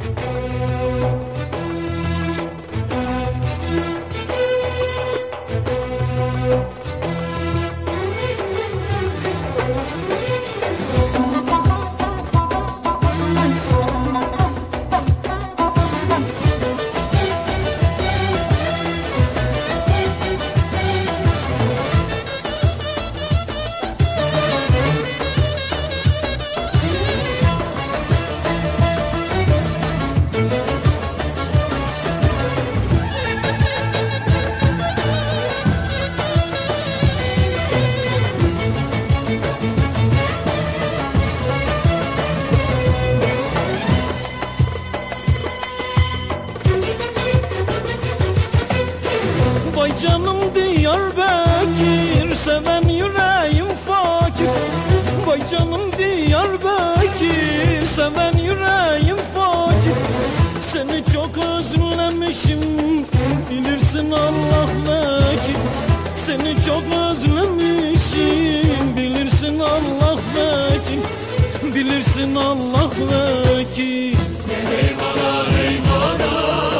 Vay canım Diyarbakır Seven yüreğim fakir. Vay canım Diyarbakır Seven yüreğim fakir. Seni çok özlemişim Bilirsin Allah vekil Seni çok özlemişim Bilirsin Allah vekil Bilirsin Allah vekil Ayaklarım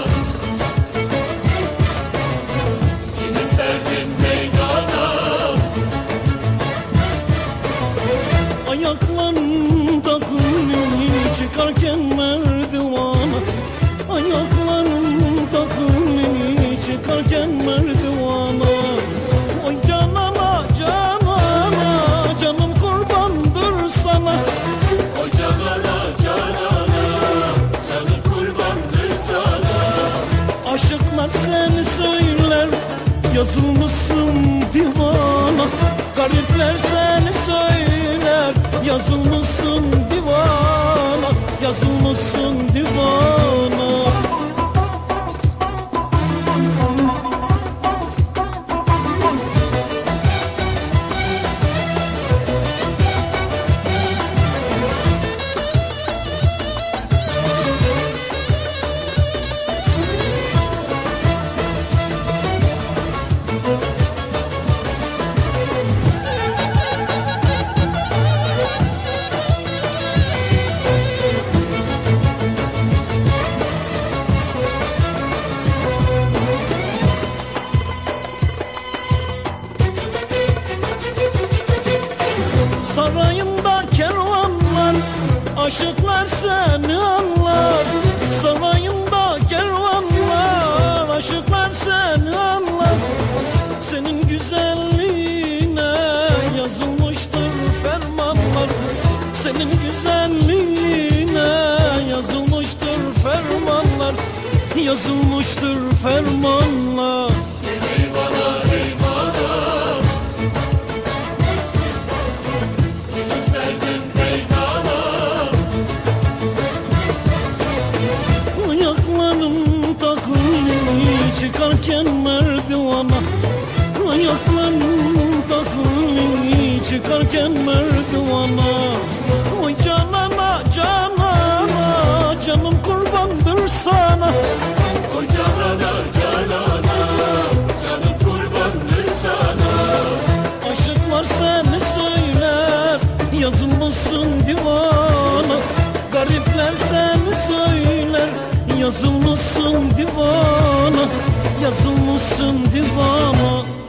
yazılmışsın divana Garipler seni söyler. Yazılmışsın divana Yazılmışsın divana Sarayında kervanlar Aşıklar seni anlar. Sarayında kervanlar Aşıklar seni anlar. Senin güzelliğine Yazılmıştır fermanlar. Senin güzelliğine Yazılmıştır fermanlar. Yazılmıştır fermanlar çıkarken merdivana Ayaklarım takılıyor çıkarken merdivana Oy canana canana canım kurbandır sana. O canana canana canım kurbandır sana. Aşıklar seni söyler yazılmışsın divana. Garipler seni söyler yazılmışsın divana Yazılmışsın divana